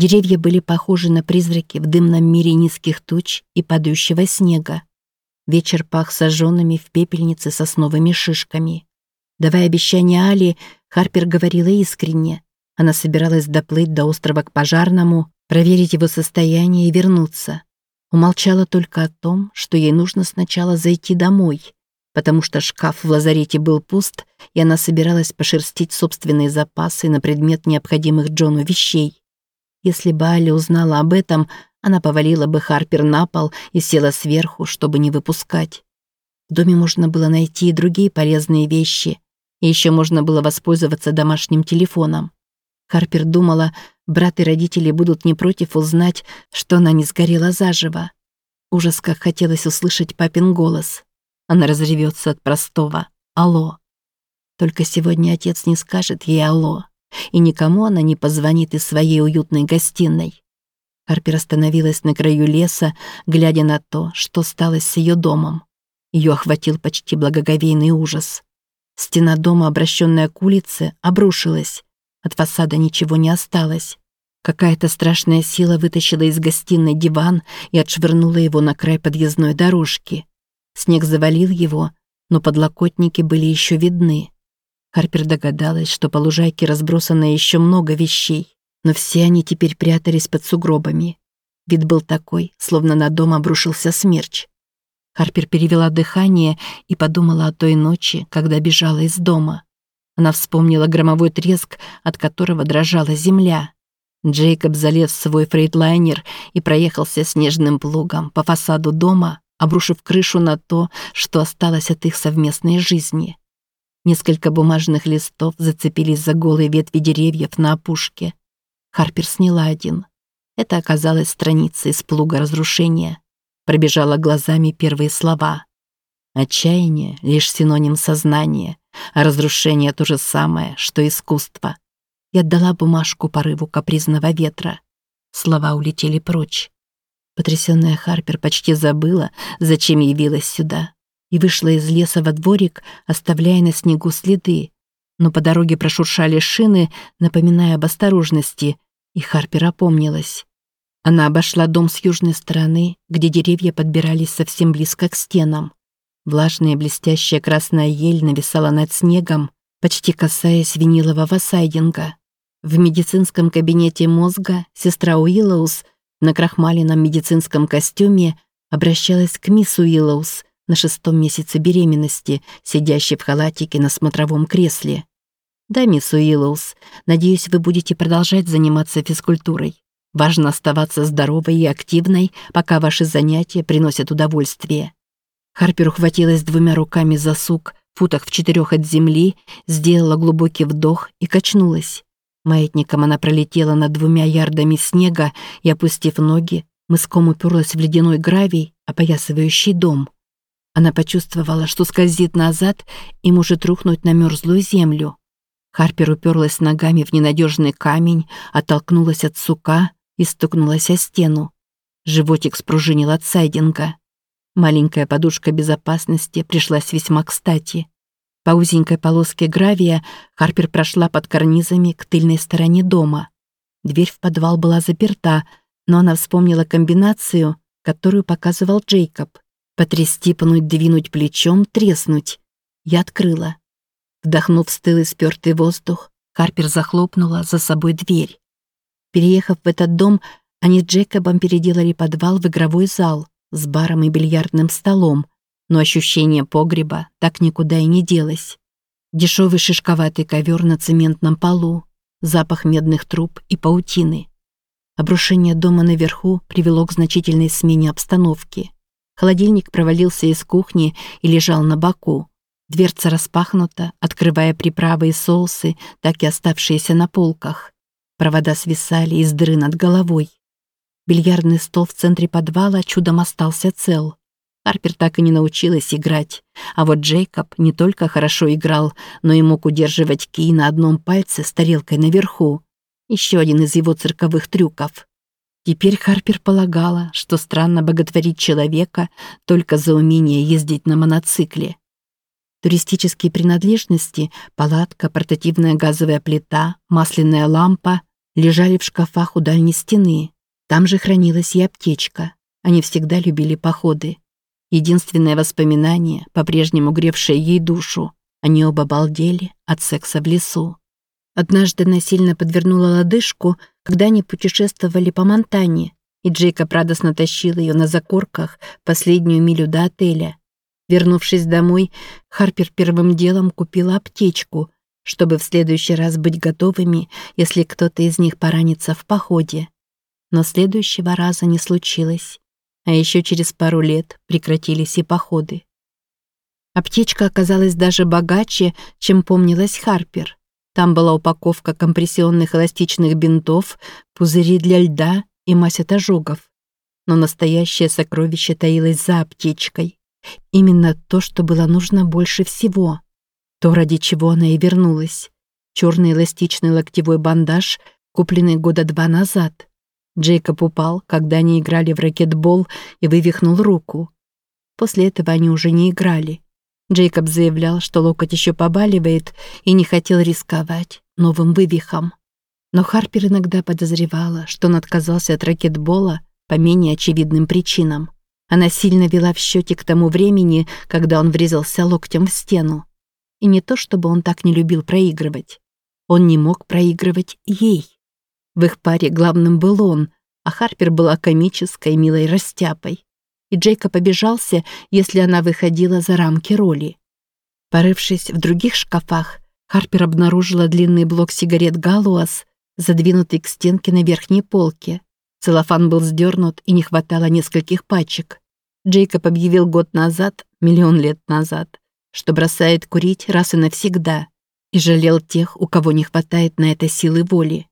Деревья были похожи на призраки в дымном мире низких туч и падающего снега. Вечер пах сожженными в пепельнице сосновыми шишками. Давая обещание Али, Харпер говорила искренне. Она собиралась доплыть до острова к пожарному, проверить его состояние и вернуться. Умолчала только о том, что ей нужно сначала зайти домой, потому что шкаф в лазарете был пуст, и она собиралась пошерстить собственные запасы на предмет необходимых Джону вещей. Если бы Аля узнала об этом, она повалила бы Харпер на пол и села сверху, чтобы не выпускать. В доме можно было найти и другие полезные вещи, и еще можно было воспользоваться домашним телефоном. Харпер думала, брат и родители будут не против узнать, что она не сгорела заживо. Ужас, как хотелось услышать папин голос. Она разревется от простого «Алло». Только сегодня отец не скажет ей «Алло», и никому она не позвонит из своей уютной гостиной. Харпер остановилась на краю леса, глядя на то, что стало с ее домом. Ее охватил почти благоговейный ужас. Стена дома, обращенная к улице, обрушилась, от фасада ничего не осталось. Какая-то страшная сила вытащила из гостиной диван и отшвырнула его на край подъездной дорожки. Снег завалил его, но подлокотники были еще видны. Харпер догадалась, что по лужайке разбросано еще много вещей, но все они теперь прятались под сугробами. Вид был такой, словно на дом обрушился смерч. Харпер перевела дыхание и подумала о той ночи, когда бежала из дома. Она вспомнила громовой треск, от которого дрожала земля. Джейкоб залез в свой фрейдлайнер и проехался снежным плугом по фасаду дома, обрушив крышу на то, что осталось от их совместной жизни. Несколько бумажных листов зацепились за голые ветви деревьев на опушке. Харпер сняла один. Это оказалась страница из плуга разрушения. Пробежала глазами первые слова. Отчаяние — лишь синоним сознания, а разрушение то же самое, что искусство. Я отдала бумажку порыву капризного ветра. Слова улетели прочь. Потрясённая Харпер почти забыла, зачем явилась сюда, и вышла из леса во дворик, оставляя на снегу следы. Но по дороге прошуршали шины, напоминая об осторожности, и Харпер опомнилась. Она обошла дом с южной стороны, где деревья подбирались совсем близко к стенам. Влажная блестящая красная ель нависала над снегом, почти касаясь винилового сайдинга. В медицинском кабинете мозга сестра Уиллоус на крахмаленном медицинском костюме обращалась к мисс Уиллоус на шестом месяце беременности, сидящей в халатике на смотровом кресле. «Да, мисс Уиллоус, надеюсь, вы будете продолжать заниматься физкультурой. Важно оставаться здоровой и активной, пока ваши занятия приносят удовольствие. Харпер ухватилась двумя руками за сук, футах в четырех от земли, сделала глубокий вдох и качнулась. Маятником она пролетела над двумя ярдами снега и, опустив ноги, мыском уперлась в ледяной гравий, опоясывающий дом. Она почувствовала, что скользит назад и может рухнуть на мерзлую землю. Харпер уперлась ногами в ненадежный камень, оттолкнулась от сука и стукнулась о стену. Животик спружинил от сайдинга. Маленькая подушка безопасности пришлась весьма кстати. По узенькой полоске гравия Харпер прошла под карнизами к тыльной стороне дома. Дверь в подвал была заперта, но она вспомнила комбинацию, которую показывал Джейкоб. Потрясти, пнуть, двинуть плечом, треснуть. Я открыла. Вдохнув стылый спёртый воздух, Харпер захлопнула за собой дверь. Переехав в этот дом, они с Джейкобом переделали подвал в игровой зал с баром и бильярдным столом, но ощущение погреба так никуда и не делось. Дешевый шишковатый ковер на цементном полу, запах медных труб и паутины. Обрушение дома наверху привело к значительной смене обстановки. Холодильник провалился из кухни и лежал на боку. Дверца распахнута, открывая приправы и соусы, так и оставшиеся на полках. Провода свисали из дыры над головой. Бильярдный стол в центре подвала чудом остался цел. Харпер так и не научилась играть, а вот Джейкоб не только хорошо играл, но и мог удерживать кий на одном пальце с тарелкой наверху. Еще один из его цирковых трюков. Теперь Харпер полагала, что странно боготворить человека только за умение ездить на моноцикле. Туристические принадлежности, палатка, портативная газовая плита, масляная лампа лежали в шкафах у дальней стены. Там же хранилась и аптечка. Они всегда любили походы. Единственное воспоминание, по-прежнему гревшее ей душу, они оба балдели от секса в лесу. Однажды она сильно подвернула лодыжку, когда они путешествовали по Монтане, и Джейкоб радостно тащил ее на закорках последнюю милю до отеля. Вернувшись домой, Харпер первым делом купила аптечку, чтобы в следующий раз быть готовыми, если кто-то из них поранится в походе. Но следующего раза не случилось, а еще через пару лет прекратились и походы. Аптечка оказалась даже богаче, чем помнилась Харпер. Там была упаковка компрессионных эластичных бинтов, пузыри для льда и мазь от ожогов. Но настоящее сокровище таилось за аптечкой. Именно то, что было нужно больше всего. То, ради чего она и вернулась. Черный эластичный локтевой бандаж, купленный года два назад. Джейкоб упал, когда они играли в ракетбол и вывихнул руку. После этого они уже не играли. Джейкоб заявлял, что локоть еще побаливает и не хотел рисковать новым вывихом. Но Харпер иногда подозревала, что он отказался от ракетбола по менее очевидным причинам. Она сильно вела в счете к тому времени, когда он врезался локтем в стену. И не то, чтобы он так не любил проигрывать. Он не мог проигрывать ей. В их паре главным был он, а Харпер была комической, милой растяпой. И Джейка побежался, если она выходила за рамки роли. Порывшись в других шкафах, Харпер обнаружила длинный блок сигарет «Галуас», задвинутый к стенке на верхней полке. Целлофан был сдернут и не хватало нескольких пачек. Джейкоб объявил год назад, миллион лет назад, что бросает курить раз и навсегда, и жалел тех, у кого не хватает на это силы воли.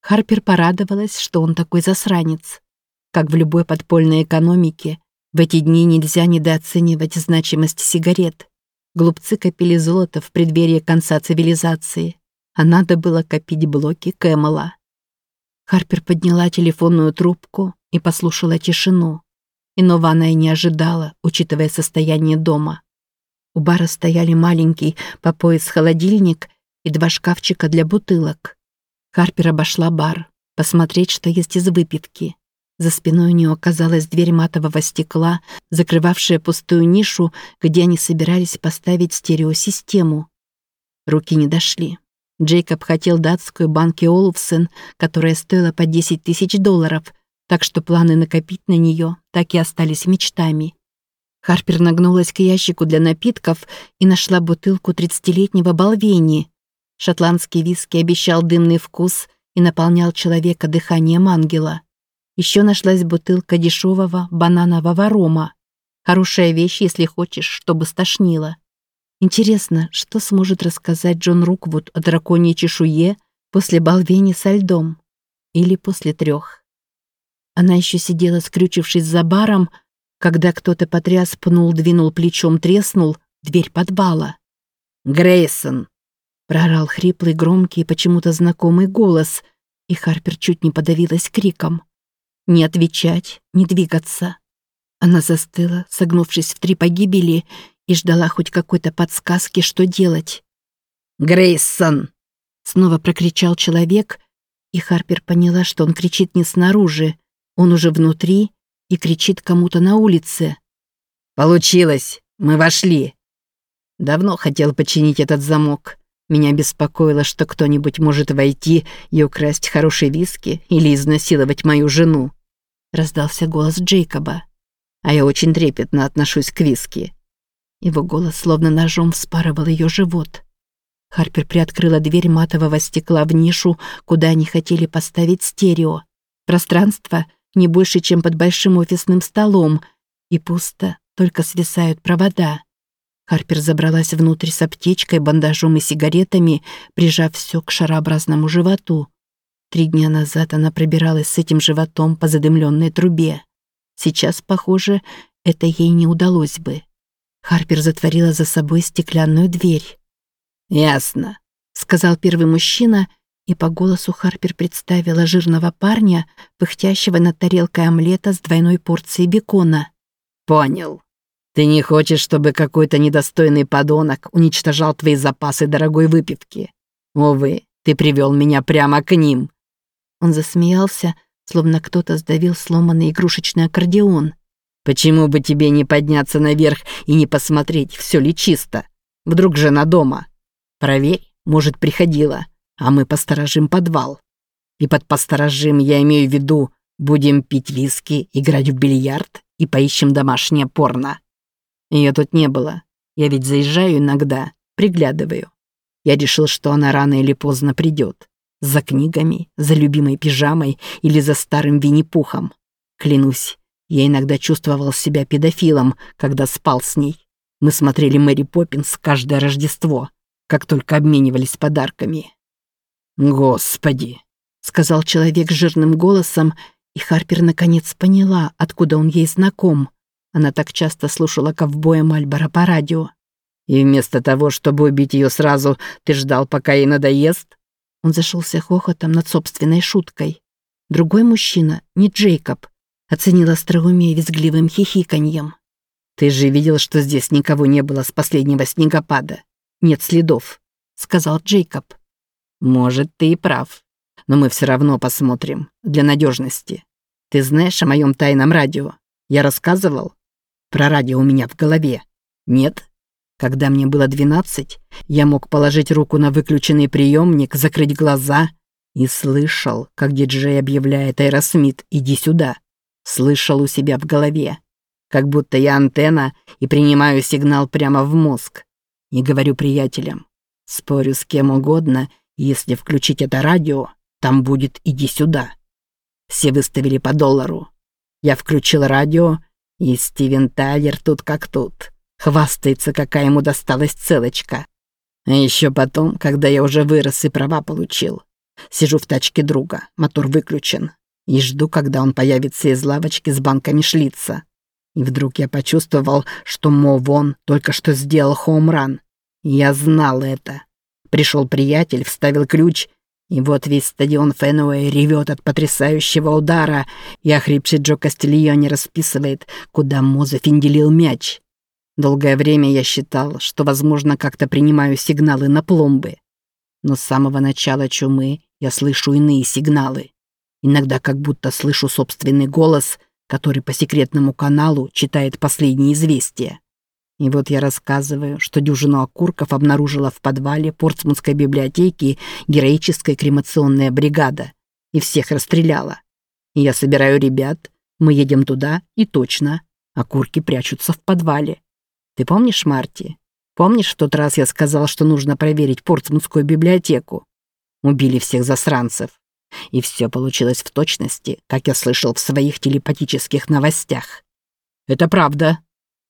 Харпер порадовалась, что он такой засранец. Как в любой подпольной экономике, в эти дни нельзя недооценивать значимость сигарет. Глупцы копили золото в преддверии конца цивилизации, а надо было копить блоки Кэмела. Харпер подняла телефонную трубку и послушала тишину. Иного она и не ожидала, учитывая состояние дома. У бара стояли маленький по пояс холодильник и два шкафчика для бутылок. Харпер обошла бар, посмотреть, что есть из выпивки. За спиной у нее оказалась дверь матового стекла, закрывавшая пустую нишу, где они собирались поставить стереосистему. Руки не дошли. Джейкоб хотел датскую банки Олуфсен, которая стоила по 10 тысяч долларов, так что планы накопить на нее так и остались мечтами. Харпер нагнулась к ящику для напитков и нашла бутылку 30-летнего Балвени. Шотландский виски обещал дымный вкус и наполнял человека дыханием ангела. Еще нашлась бутылка дешевого бананового рома. Хорошая вещь, если хочешь, чтобы стошнило. Интересно, что сможет рассказать Джон Руквуд о драконьей чешуе после Балвени со льдом? Или после трех? Она еще сидела, скрючившись за баром, когда кто-то потряс, пнул, двинул плечом, треснул, дверь подвала. «Грейсон!» — прорал хриплый, громкий, почему-то знакомый голос, и Харпер чуть не подавилась криком. Не отвечать, не двигаться. Она застыла, согнувшись в три погибели, и ждала хоть какой-то подсказки, что делать. «Грейсон!» — снова прокричал человек, и Харпер поняла, что он кричит не снаружи, он уже внутри и кричит кому-то на улице. «Получилось! Мы вошли!» Давно хотел починить этот замок. Меня беспокоило, что кто-нибудь может войти и украсть хорошие виски или изнасиловать мою жену. Раздался голос Джейкоба. А я очень трепетно отношусь к виски. Его голос словно ножом вспарывал ее живот. Харпер приоткрыла дверь матового стекла в нишу, куда они хотели поставить стерео. Пространство не больше, чем под большим офисным столом, и пусто, только свисают провода. Харпер забралась внутрь с аптечкой, бандажом и сигаретами, прижав все к шарообразному животу. Три дня назад она пробиралась с этим животом по задымленной трубе. Сейчас, похоже, это ей не удалось бы. Харпер затворила за собой стеклянную дверь. «Ясно», — сказал первый мужчина и по голосу Харпер представила жирного парня, пыхтящего над тарелкой омлета с двойной порцией бекона. «Понял. Ты не хочешь, чтобы какой-то недостойный подонок уничтожал твои запасы дорогой выпивки? Увы, ты привел меня прямо к ним». Он засмеялся, словно кто-то сдавил сломанный игрушечный аккордеон. «Почему бы тебе не подняться наверх и не посмотреть, все ли чисто? Вдруг жена дома? Проверь, может, приходила, а мы посторожим подвал. И под посторожим я имею в виду, будем пить виски, играть в бильярд и поищем домашнее порно. Ее тут не было. Я ведь заезжаю иногда, приглядываю. Я решил, что она рано или поздно придет. За книгами, за любимой пижамой или за старым Винни-Пухом. Клянусь, я иногда чувствовал себя педофилом, когда спал с ней. Мы смотрели Мэри Поппинс каждое Рождество, как только обменивались подарками. «Господи!» — сказал человек жирным голосом, и Харпер наконец поняла, откуда он ей знаком. Она так часто слушала ковбоя Мальбора по радио. «И вместо того, чтобы убить ее сразу, ты ждал, пока ей надоест?» Он зашелся хохотом над собственной шуткой. Другой мужчина, не Джейкоб, оценил остроумие визгливым хихиканьем. «Ты же видел, что здесь никого не было с последнего снегопада. Нет следов», — сказал Джейкоб. «Может, ты и прав. Но мы все равно посмотрим, для надежности. Ты знаешь о моем тайном радио? Я рассказывал?» Про радио у меня в голове. Нет? Когда мне было 12, я мог положить руку на выключенный приемник, закрыть глаза и слышал, как диджей объявляет Аэросмит «Иди сюда». Слышал у себя в голове. Как будто я антенна и принимаю сигнал прямо в мозг. И говорю приятелям. Спорю с кем угодно, если включить это радио, там будет «Иди сюда». Все выставили по доллару. Я включил радио и Стивен Тайлер тут как тут. Хвастается, какая ему досталась целочка. А еще потом, когда я уже вырос и права получил. Сижу в тачке друга, мотор выключен. И жду, когда он появится из лавочки с банками шлица. И вдруг я почувствовал, что Мо Вон только что сделал хоумран. Я знал это. Пришел приятель, вставил ключ и вот весь стадион Фенуэй ревет от потрясающего удара, и охрипший Джо Кастильоне расписывает, куда Моза финделил мяч. Долгое время я считал, что, возможно, как-то принимаю сигналы на пломбы. Но с самого начала чумы я слышу иные сигналы. Иногда как будто слышу собственный голос, который по секретному каналу читает последние известия. И вот я рассказываю, что дюжину окурков обнаружила в подвале Портсмутской библиотеки героическая кремационная бригада. И всех расстреляла. И я собираю ребят, мы едем туда, и точно, окурки прячутся в подвале. Ты помнишь, Марти? Помнишь, в тот раз я сказал, что нужно проверить Портсмутскую библиотеку? Убили всех засранцев. И все получилось в точности, как я слышал в своих телепатических новостях. «Это правда»,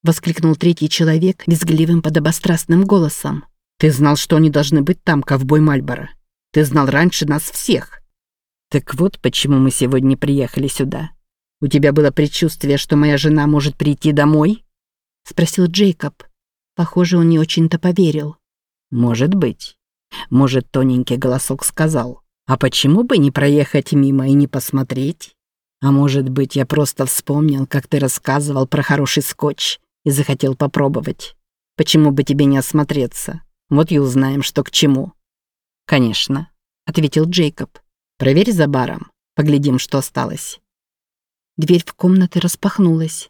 воскликнул третий человек визгливым подобострастным голосом. «Ты знал, что они должны быть там, ковбой Мальборо. Ты знал раньше нас всех. Так вот, почему мы сегодня приехали сюда. У тебя было предчувствие, что моя жена может прийти домой?» Спросил Джейкоб. Похоже, он не очень-то поверил. «Может быть. Может, тоненький голосок сказал. А почему бы не проехать мимо и не посмотреть? А может быть, я просто вспомнил, как ты рассказывал про хороший скотч, и захотел попробовать. Почему бы тебе не осмотреться? Вот и узнаем, что к чему». «Конечно», — ответил Джейкоб. «Проверь за баром. Поглядим, что осталось». Дверь в комнаты распахнулась.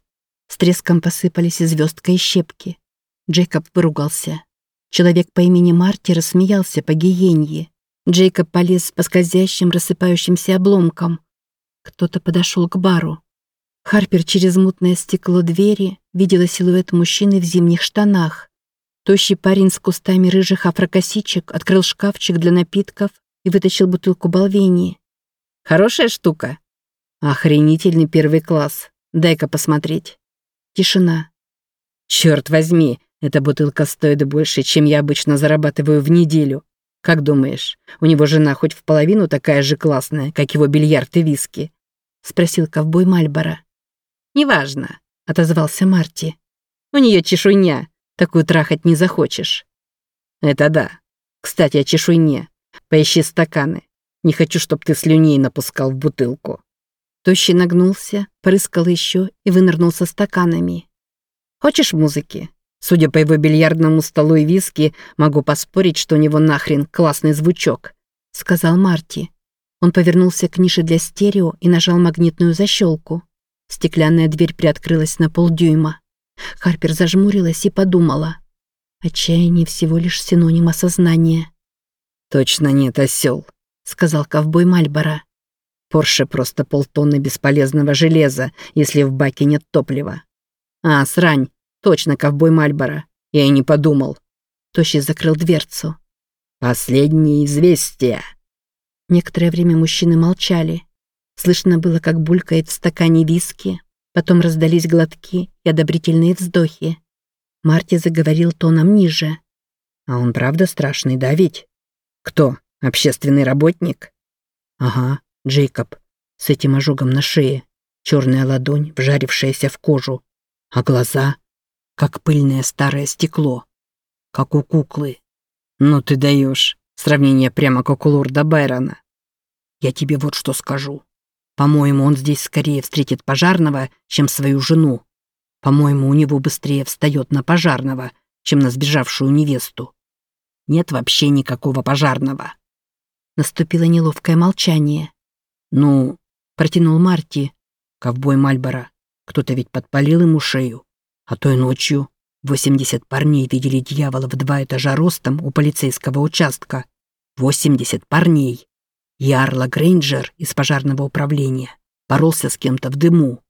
С треском посыпались и звездка и щепки. Джейкоб выругался. Человек по имени Марти рассмеялся по гиенье. Джейкоб полез по скользящим, рассыпающимся обломкам. Кто-то подошел к бару. Харпер через мутное стекло двери видела силуэт мужчины в зимних штанах. Тощий парень с кустами рыжих афрокосичек открыл шкафчик для напитков и вытащил бутылку болвении. «Хорошая штука?» «Охренительный первый класс. Дай-ка посмотреть». Тишина. «Черт возьми, эта бутылка стоит больше, чем я обычно зарабатываю в неделю. Как думаешь, у него жена хоть в половину такая же классная, как его бильярд и виски?» — спросил ковбой Мальбора. «Неважно», — отозвался Марти. «У нее чешуйня, такую трахать не захочешь». «Это да. Кстати, о чешуйне. Поищи стаканы. Не хочу, чтоб ты слюней напускал в бутылку». Тощий нагнулся, порыскал еще и вынырнул со стаканами. «Хочешь музыки? Судя по его бильярдному столу и виски, могу поспорить, что у него нахрен классный звучок», — сказал Марти. Он повернулся к нише для стерео и нажал магнитную защелку. Стеклянная дверь приоткрылась на полдюйма. Харпер зажмурилась и подумала. Отчаяние всего лишь синоним осознания. «Точно нет, осел», — сказал ковбой Мальбора. «Порше просто полтонны бесполезного железа, если в баке нет топлива». «А, срань, точно ковбой Мальбора. Я и не подумал». Тощий закрыл дверцу. «Последние известия». Некоторое время мужчины молчали. Слышно было, как булькает в стакане виски. Потом раздались глотки и одобрительные вздохи. Марти заговорил тоном ниже. «А он правда страшный, да ведь?» «Кто? Общественный работник?» «Ага, Джейкоб. С этим ожогом на шее. Черная ладонь, вжарившаяся в кожу. А глаза, как пыльное старое стекло. Как у куклы. Ну ты даешь. Сравнение прямо как у лорда Байрона. Я тебе вот что скажу. По-моему, он здесь скорее встретит пожарного, чем свою жену. По-моему, у него быстрее встает на пожарного, чем на сбежавшую невесту. Нет вообще никакого пожарного. Наступило неловкое молчание. «Ну», — протянул Марти, — «ковбой Мальбора, кто-то ведь подпалил ему шею. А той ночью 80 парней видели дьявола в два этажа ростом у полицейского участка. 80 парней. И Арла Грейнджер из пожарного управления боролся с кем-то в дыму.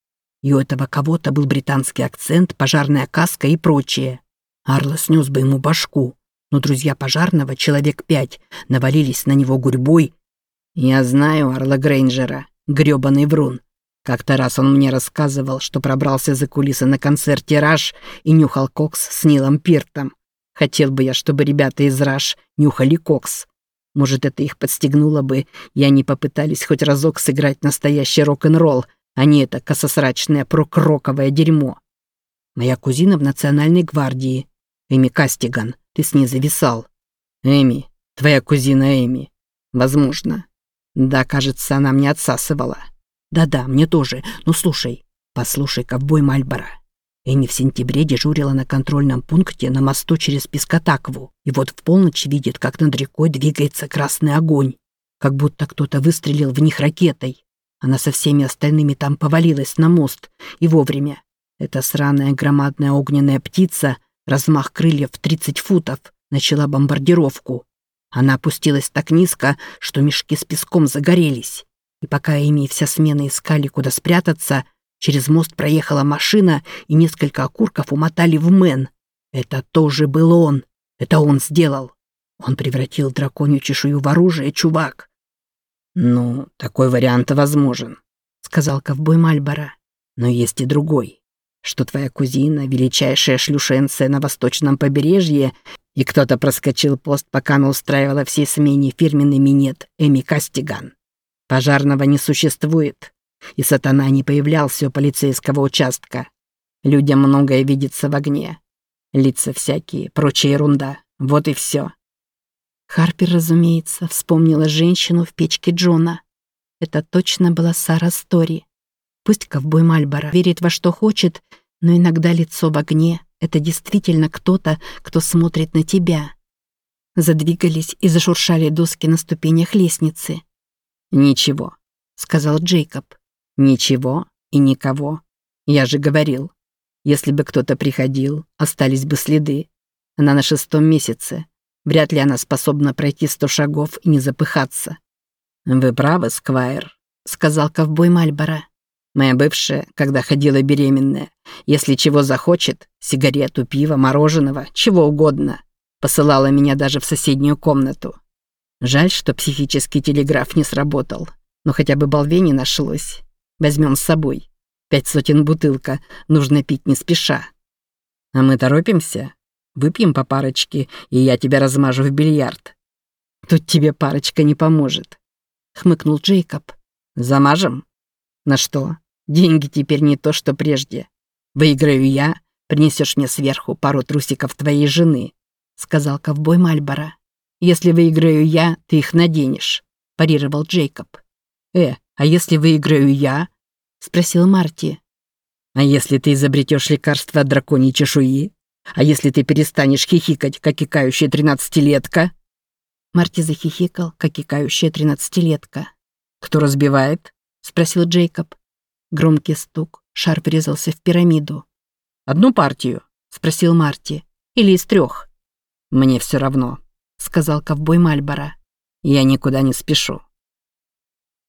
И у этого кого-то был британский акцент, пожарная каска и прочее. Арла снес бы ему башку, но друзья пожарного, человек пять, навалились на него гурьбой. Я знаю Арла Грейнджера, грёбаный врун. Как-то раз он мне рассказывал, что пробрался за кулисы на концерте «Раш» и нюхал кокс с Нилом Пиртом. Хотел бы я, чтобы ребята из «Раш» нюхали кокс. Может, это их подстегнуло бы, и они попытались хоть разок сыграть настоящий рок-н-ролл, а не это кососрачное прокроковое дерьмо. Моя кузина в Национальной гвардии. Эми Кастиган, ты с ней зависал. Эми, твоя кузина Эми. Возможно. Да, кажется, она мне отсасывала. Да-да, мне тоже. Ну слушай, послушай, ковбой Мальбора. Эми в сентябре дежурила на контрольном пункте на мосту через Пискотакву, и вот в полночь видит, как над рекой двигается красный огонь, как будто кто-то выстрелил в них ракетой. Она со всеми остальными там повалилась на мост, и вовремя. Эта сраная громадная огненная птица, размах крыльев в 30 футов, начала бомбардировку. Она опустилась так низко, что мешки с песком загорелись. И пока Эми и вся смена искали, куда спрятаться, через мост проехала машина, и несколько окурков умотали в Мэн. Это тоже был он. Это он сделал. Он превратил драконью чешую в оружие, чувак. «Ну, такой вариант возможен», — сказал ковбой Мальбора. «Но есть и другой, что твоя кузина — величайшая шлюшенция на восточном побережье, и кто-то проскочил пост, пока она устраивала всей смене фирменный минет Эми Кастиган. Пожарного не существует, и сатана не появлялся у полицейского участка. Людям многое видится в огне. Лица всякие, прочая ерунда. Вот и все. Харпер, разумеется, вспомнила женщину в печке Джона. Это точно была Сара Стори. Пусть ковбой Мальборо верит во что хочет, но иногда лицо в огне — это действительно кто-то, кто смотрит на тебя. Задвигались и зашуршали доски на ступенях лестницы. «Ничего», — сказал Джейкоб. «Ничего и никого. Я же говорил, если бы кто-то приходил, остались бы следы. Она на шестом месяце. Вряд ли она способна пройти сто шагов и не запыхаться». «Вы правы, Сквайр», — сказал ковбой Мальборо. «Моя бывшая, когда ходила беременная, если чего захочет, сигарету, пиво, мороженого, чего угодно, посылала меня даже в соседнюю комнату. Жаль, что психический телеграф не сработал. Но хотя бы балве не нашлось. Возьмем с собой. Пять сотен бутылка. Нужно пить не спеша. А мы торопимся. Выпьем по парочке, и я тебя размажу в бильярд. Тут тебе парочка не поможет. Хмыкнул Джейкоб. Замажем? На что? Деньги теперь не то, что прежде. Выиграю я, принесешь мне сверху пару трусиков твоей жены, сказал ковбой Мальбора. Если выиграю я, ты их наденешь», – парировал Джейкоб. «Э, а если выиграю я?» – спросил Марти. «А если ты изобретешь лекарство от драконьей чешуи? А если ты перестанешь хихикать, как икающая тринадцатилетка?» Марти захихикал, как икающая тринадцатилетка. Кто разбивает? Спросил Джейкоб. Громкий стук. Шар врезался в пирамиду. Одну партию? Спросил Марти. Или из трех? Мне все равно, сказал ковбой Мальборо. Я никуда не спешу.